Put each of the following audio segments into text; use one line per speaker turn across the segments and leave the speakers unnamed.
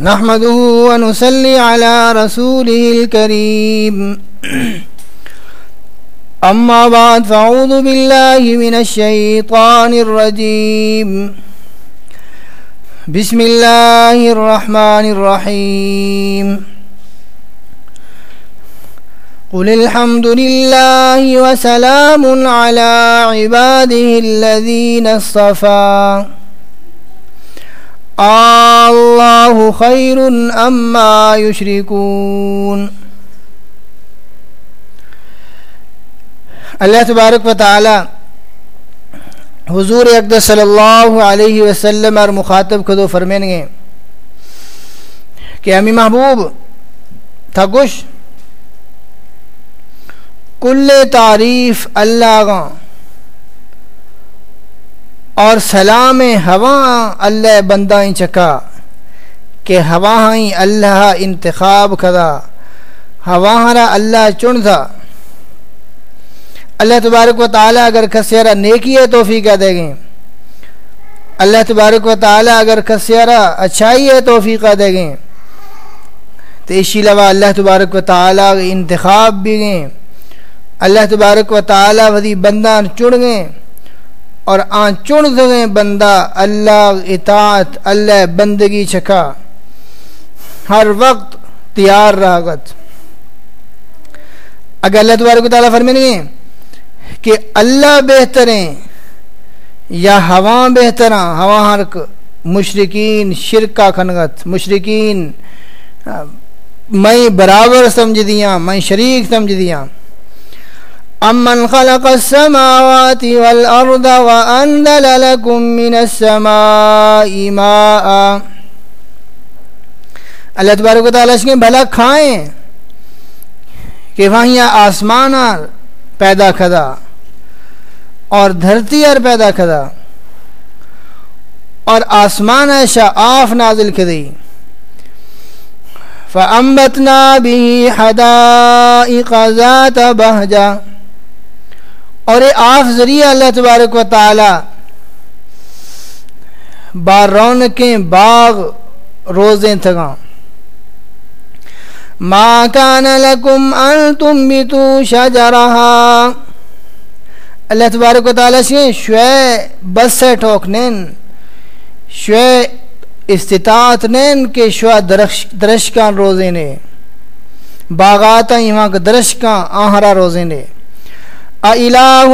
نحمده ونسلي على رسوله الكريم. أما بعد فأعوذ بالله من الشيطان الرجيم. بسم الله الرحمن الرحيم. قل الحمد لله وسلام على عباده الذين اصطفى. اللہ خیر اما یشرکون اللہ تبارک و تعالی حضور اقدس صلی اللہ علیہ وسلم اور مخاطب کو دو فرمین گے کہ امی محبوب تھا کچھ کل تعریف اللہ کا اور سلام ہوا اللہ بندہ چکا کہ ہوا اللہ انتخاب کدا ہوا ہرا اللہ چن تھا اللہ تبارک و تعالیٰ اگر کسیرا نیکی ہے توفیق دے گئے۔ اللہ تبارک و تعالیٰ اگر کسیرا اچھائی ہے توفیق دے گئے۔ تو اسی لوا اللہ تبارک و تعالیٰ انتخاب بھی گئے۔ اللہ تبارک و تعالیٰ ودی بندہ چن گئے۔ اور آن چن دیں بندہ، اللہ اطاعت، اللہ بندگی چکا۔ ہر وقت تیار راغت۔ اگر اللہ تبارک تعالیٰ فرمائیں کہ اللہ بہتریں یا ہوا بہتر ہوا ہرک مشرقین شرکا کھنگت مشرقین میں برابر سمجھ دیاں میں شریک سمجھ دیاں امن خلق السماوات والارض وانزل لكم من السماء ماء اللہ تبارک و تعالیٰ اس کے بھلا کھائیں کہ وہاں آسمان پیدا کھدا اور دھرتی اور پیدا کھدا اور آسمان ایشا آف نازل کھدی فَأَنبَتْنَا بِهِ حَدَائِقَ ذَاتَ بَهْجَةً اور یہ آف ذریعہ اللہ تبارک و تعالی بار رونقیں، باغ، روزیں تھگاں ما کان لکم ان تنبتو شجرہا۔ اللہ تبارک و تعالی سے شوئے بس سے ٹھوکنین شوئے استطاعت نین کہ شوئے درشکان روزیں نے۔ باغاتا یہاں کا درشکان آہرا روزیں نے۔ اللہ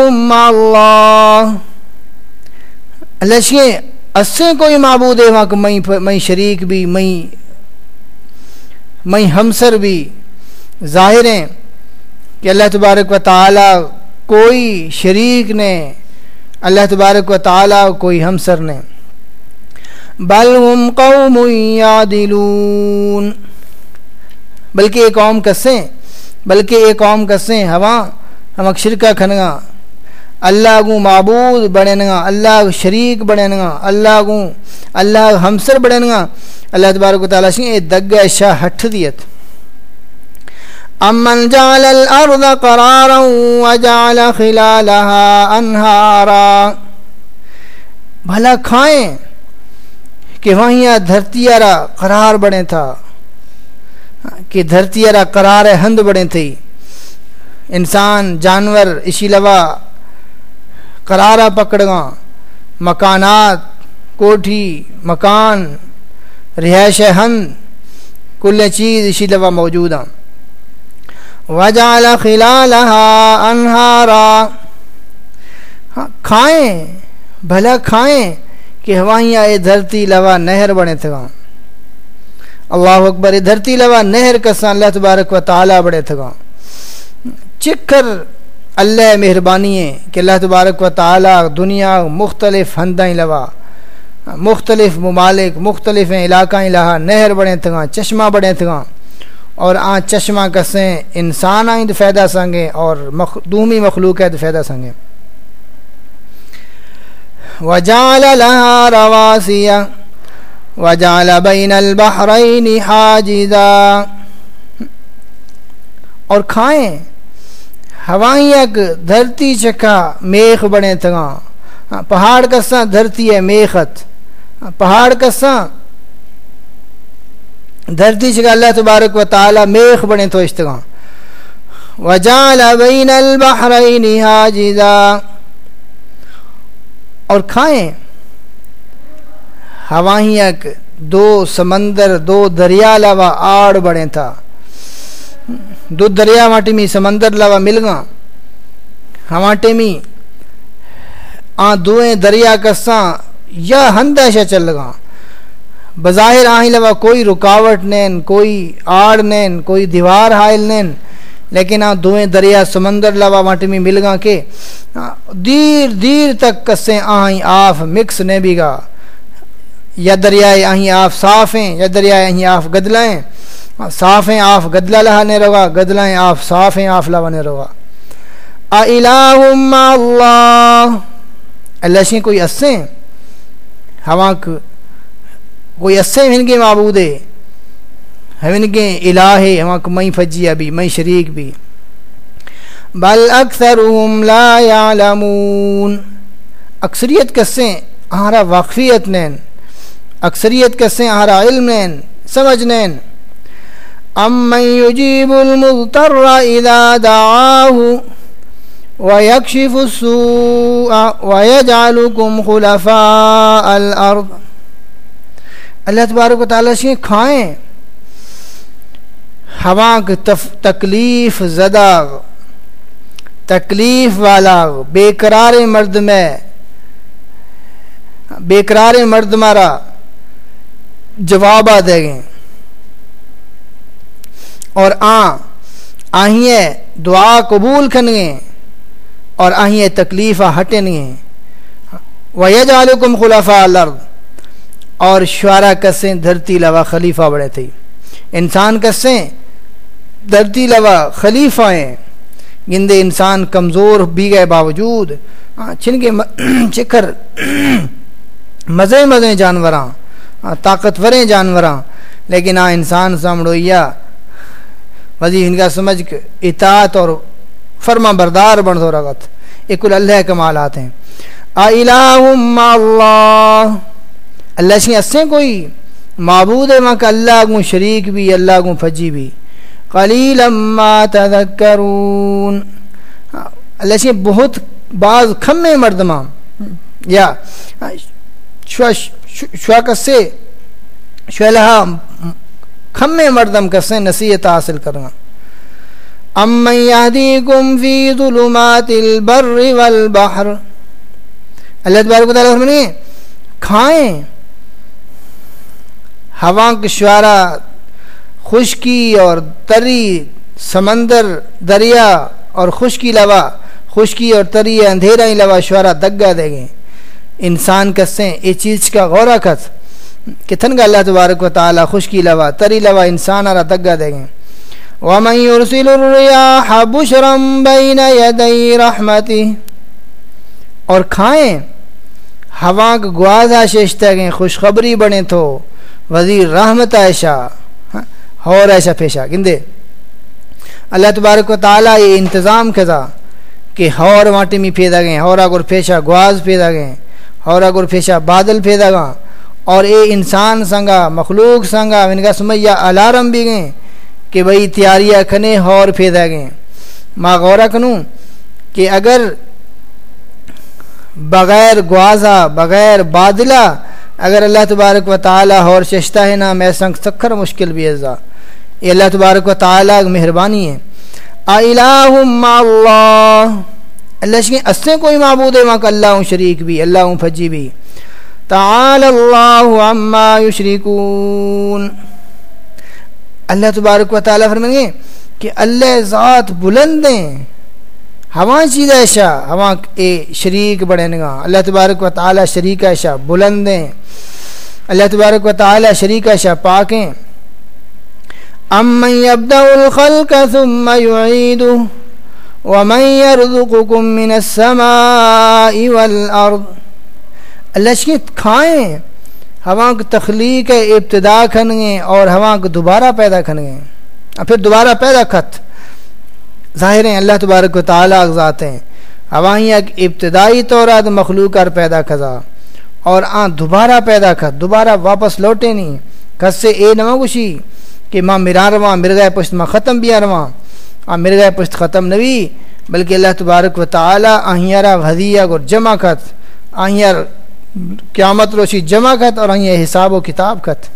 اللہ اسے کوئی معبود ہے وہاں کہ میں شریک بھی میں میں ہمسر بھی ظاہر ہیں کہ اللہ تبارک و تعالی کوئی شریک نے، اللہ تبارک و تعالی کوئی ہمسر نے۔ بل ہم قوم یادلون بلکہ ایک قوم کسیں بلکہ ایک قوم کسیں ہوا ہم شرکا کھنگا اللہ گو معبود بڑے نگا اللہ شریک بڑے نگا اللہ گو اللہ ہمسر بڑے نگا اللہ تبارک و تعالیٰ سے دگ شاہ ہٹھ دیت امن جعل الارض قرارا وجعل خلالها انہارا بھلا کھائیں کہ وہیں دھرتی ارا قرار بڑے تھا کہ دھرتیارا قرار ہند بڑے تھی انسان، جانور، اسی لوا، قرارہ پکڑ مکانات، کوٹھی، مکان، رہائش ہند، کل چیز اسی لوا موجود ہیں۔ وجال خلالها انہارا۔ ہاں، کھائیں، بھلا کھائیں کہ ہوائیاں اے دھرتی لوا نہر بڑے تھگا اللہ اکبر، اے دھرتی لوا نہر کسان اللہ تبارک و تعالی بڑے تھگا چکر اللہ مہربانی ہے کہ اللہ تبارک و تعالی دنیا مختلف ہندائیں لوا، مختلف ممالک، مختلف علاقہ لہا، نہر بڑے تھگاں چشمہ بڑے تھگاں اور آ چشمہ کسیں انسان آئیں تو فائدہ سنگیں اور دومی مخلوق ہے تو فائدہ سنگیں وجعل لها رواسيا وجعل بين البحرين حاجزا۔ اور کھائیں ہوائیں ایک دھرتی چکا، میخ بڑے تگاں ہاں، پہاڑ کساں دھرتی ہے میخت۔ ہاں، پہاڑ کساں دھرتی چکا، اللہ تبارک و تعالی میخ بنے تو اشتگاں وجعل بین البحرین حاجزا۔ اور کھائیں۔ ہوائیں ایک دو سمندر، دو دریا لوا آڑ بڑے تھا دو دریا ماٹی میں سمندر لوا مل گا ہماٹے میں آ دوئیں دریا کساں یا ہندشہ چل گا بظاہر آہیں لوا کوئی رکاوٹ نین کوئی آڑ نین کوئی دیوار حائل نین لیکن آ دوئیں دریا سمندر لوا ماٹی میں مل گا کہ دیر دیر تک کسیں آہیں آف مکس نے بھی گا یا دریائے آہیں آف صاف ہیں، یا دریائے آہیں آف گدلائیں صاف ہیں، آف گدلا لہانے روا گدلائیں آف صاف ہیں، آف لوانے روا۔ الہم اللہ۔ اللہ شیں کوئی اسیں ہوا کوئی اسیں ہن کے معبود ہے۔ ہن کے الہ ہے ہوا کو میں فجی ابھی میں شریک بھی۔ بل اکثرهم لا يعلمون اکثریت کسیں ہمارا واقفیت نین۔ اکثریت کسیں ہمارا علم نین سمجھ نین امن يجيب المضطر اذا دعاه ويكشف السوء ويجعلكم خلفاء الارض۔ اللہ تبارک و تعالیٰ سے کھائیں۔ ہوا تکلیف زدہ، تکلیف والا، بے قرار مرد میں، بے قرار مرد مارا جواب دے گئے۔ اور آ آئیے دعا قبول کرنگے اور آئیے تکلیف ہٹیں گے وید عالکم خلافہ الارض اور شعرا کسیں دھرتی لوا خلیفہ بڑے تھے۔ انسان کسیں دھرتی لوا خلیفہ ہیں۔ گندے انسان کمزور بھی گئے باوجود چھن کے چکر مزے مزے جانوراں۔ طاقتوریں جانوراں، لیکن آ، انسان سامڑویا وزی ان کا سمجھ اطاعت اور فرما بردار بن دو رغت ایک اللہ کمالات ہیں۔ الہم اللہ۔ اللہ سے اسیں کوئی معبود ہے کہ اللہ کو شریک بھی، اللہ کو فجی بھی۔ قلیل ما تذکرون۔ اللہ سے بہت بعض کھمے مردمہ یا شوا کسے شوالہا کھمے مردم کسے نصیحت حاصل کرنا۔ امن یہدیکم فی ظلمات البر والبحر۔ اللہ تبارک و تعالیٰ فرمانے کھائیں۔ ہوا کے شعرا، خشکی اور تری، سمندر، دریا اور خشکی لوا، خشکی اور تری، اندھیرا ہی لوا شعرا دگا دے گئے۔ انسان کسیں یہ چیز کا غورہ کت کتن گا اللہ تبارک و تعالیٰ خشکی لوا، تری لوا انسان آرہ دگا دے گئے۔ ومن يرسل الرياح بشرا بين يدي رحمته۔ اور کھائیں ہوا کا گوازا شیشتا گئیں خوشخبری بنے تو۔ وزیر رحمت ایشا ہاں، اور ایسا پیشا گندے۔ اللہ تبارک و تعالیٰ یہ انتظام کھتا کہ ہور ماٹی میں پیدا گئیں ہورا گر پیشا گواز پیدا گئیں ہورا گر پیشا بادل پیدا گا اور اے انسان سنگا، مخلوق سنگا، ان کا سمیہ الارم بھی گئیں کہ بھئی تیاریاں کھنے ہور پھیدا گئے۔ ما غورہ کنوں کہ اگر بغیر گوازا بغیر بادلہ اگر اللہ تبارک و تعالی ہور چشتہ ہے نا، میں سنگ سکھر مشکل بھی ازا یہ اللہ تبارک و تعالی مہربانی ہے۔ اِلَاهُمْ اللہ۔ اللہ شکیں اسے کوئی معبود ہے ماں اللہ ہوں شریک بھی، اللہ ہوں فجی بھی۔ تعال اللہ عما یشرکون۔ اللہ تبارک و تعالیٰ فرمائیں گے کہ اللہ ذات بلند ہیں۔ ہوا چیز ایشا ہوا اے شریک بڑے نگا اللہ تبارک و تعالیٰ شریک ایشا بلند ہیں۔ اللہ تبارک و تعالیٰ شریک ایشا پاکیں امن يبدأ الخلق ثم يعيده ومن يرزقكم من السماء والارض اللہ کھائیں ہوا کو تخلیق ابتدا کھنگیں اور ہوا کو دوبارہ پیدا کھنگیں اور پھر دوبارہ پیدا کھت۔ ظاہر ہیں، اللہ تبارک و تعالیٰ ذات ہیں۔ ہوائیں ایک ابتدائی طور مخلوق کر پیدا کھزا۔ اور آن دوبارہ پیدا کھت، دوبارہ واپس لوٹے نہیں۔ کھت سے اے نمگوشی کہ ماں مرا رواں، مرغہ پشت ماں ختم بھی رواں۔ آ مرغہ پشت ختم نوی بلکہ اللہ تبارک و تعالی آہیارا وزیہ گر جمع کت آہیار قیامت روشی جمع کت اور آہیار حساب و کتاب کت۔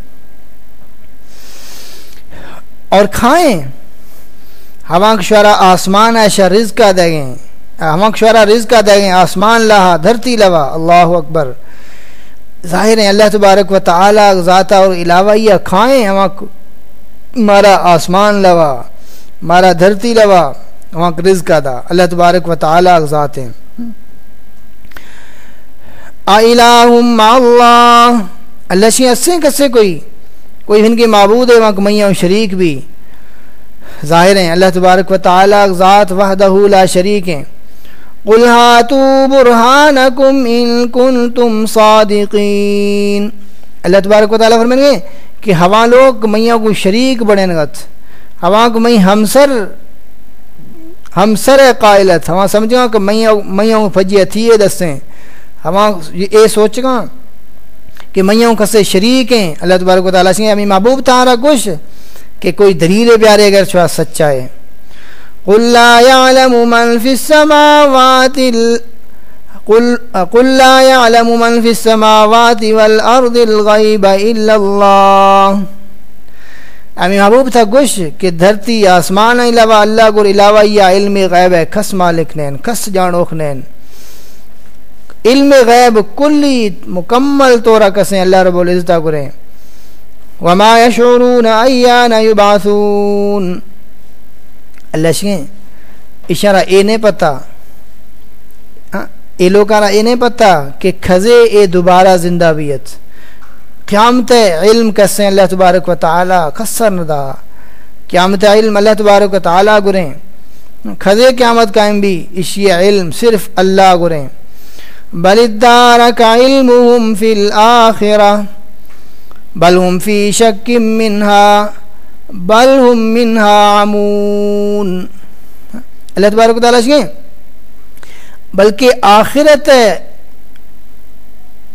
اور کھائیں۔ ہوا شعرا آسمان ایشا رزق کا دے گئے ہوا شعرا رزق کا دے گئے آسمان لہا، دھرتی لوا۔ اللہ اکبر۔ ظاہر ہیں اللہ تبارک و تعالی ذاتہ اور علاوہ یہ کھائیں۔ ہوا مارا آسمان لوا۔ مارا دھرتی لوا وہاں رزق کا دا اللہ تبارک و تعالی ذات ہیں۔ اللہ۔ اللہ شی اسے کسے کوئی کوئی ان کے معبود ہے، وہاں میاں شریک بھی ظاہر ہیں۔ اللہ تبارک و تعالی ذات وحدہ لا شریک ہیں۔ قل هاتوا برهانكم ان كنتم صادقين اللہ تبارک و تعالی فرمائیں گے کہ ہوا لوگ میاں کو شریک بڑے نگت ہوا کو میں ہمسر ہمسر قائلت۔ ہوا سمجھا کہ میاں میاں فجی تھی دسیں ہوا یہ سوچ گا کہ میاں کسے شریک ہیں۔ اللہ تبارک و تعالیٰ سے امی محبوب تارا کچھ کہ کوئی دلیل پیارے اگر چھوا سچا ہے۔ قل لا يعلم من في السماوات ال... قل قل لا يعلم من في السماوات والارض الغيب الا الله امی محبوب تھا گوش کہ دھرتی آسمان علاوہ اللہ گر علاوہ یا علم غیب ہے، کس مالک نین، کس جانوخ نین۔ علم غیب کلی مکمل طورہ کسیں اللہ رب العزت گریں وما يشعرون ایان یبعثون۔ اللہ شکیں، اشارہ اے نہیں پتا۔ ہاں، اے لوکارا اے نہیں پتا کہ کھزے اے دوبارہ زندہ بیت۔ قیامت علم کسیں اللہ تبارک و تعالی خسر ندا۔ قیامت علم اللہ تبارک و تعالی گریں۔ کھزے قیامت قائم بھی اشی علم صرف اللہ گریں۔ بل ادارک علمهم فی الاخرہ۔ بل هم فی شک منها بل هم منها عمون۔ اللہ تبارک و تعالیٰ شکیں۔ بلکہ آخرت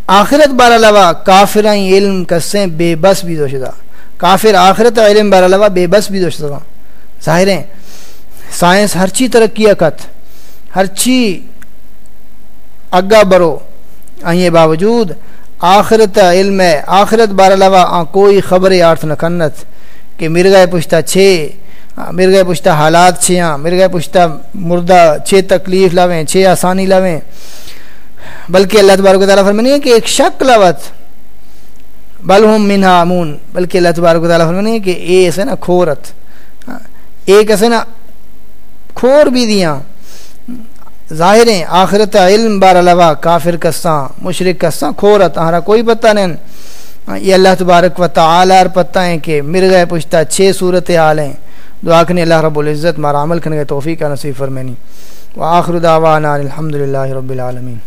آخرت بارا لوا کافران علم کسیں بے بس بھی دوشدہ کافر آخرت علم بارا لوا بے بس بھی دوشدہ ظاہر ہیں، سائنس ہر چی ترقی اکت، ہر چی اگا برو۔ آئیے باوجود آخرت علم ہے۔ آخرت بارا لوا کوئی خبر آرت نکنت کہ مرغہ پشتہ چھ مرغہ پشتہ حالات چھیاں مرغہ پشتہ مردہ چھ تکلیف لاویں چھ آسانی لاویں۔ بلکہ اللہ تبارک و تعالیٰ فرمانی ہے کہ ایک شک لوت بل ہم منہا امون بلکہ اللہ تبارک و تعالیٰ فرمانی ہے کہ اے ایسے نا کھورت۔ ایک ایسے نا کھور بھی دیاں۔ ظاہریں آخرت علم بار علاوہ کافر کساں مشرق کساں، کھورت آہرا کوئی پتہ نہیں۔ یہ اللہ تبارک و تعالی اور پتہ ہیں کہ مرغہ پشتہ چھ صورت حال ہیں۔ دعا کرنے اللہ رب العزت مارا عمل کرنے کے توفیق کا نصیب فرمینی وآخر دعوانا الحمدللہ رب العالمین۔